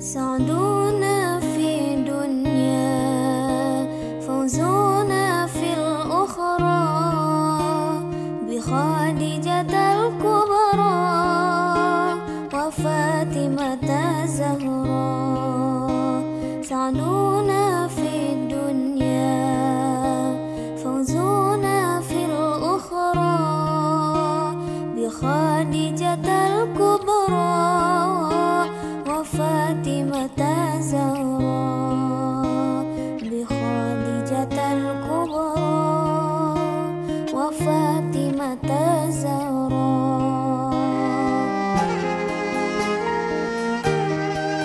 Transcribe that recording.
سعدنا في في الأخرى بخادجة الكبرى سعدنا في الدنيا في الأخرى بخادجة Fátima, estás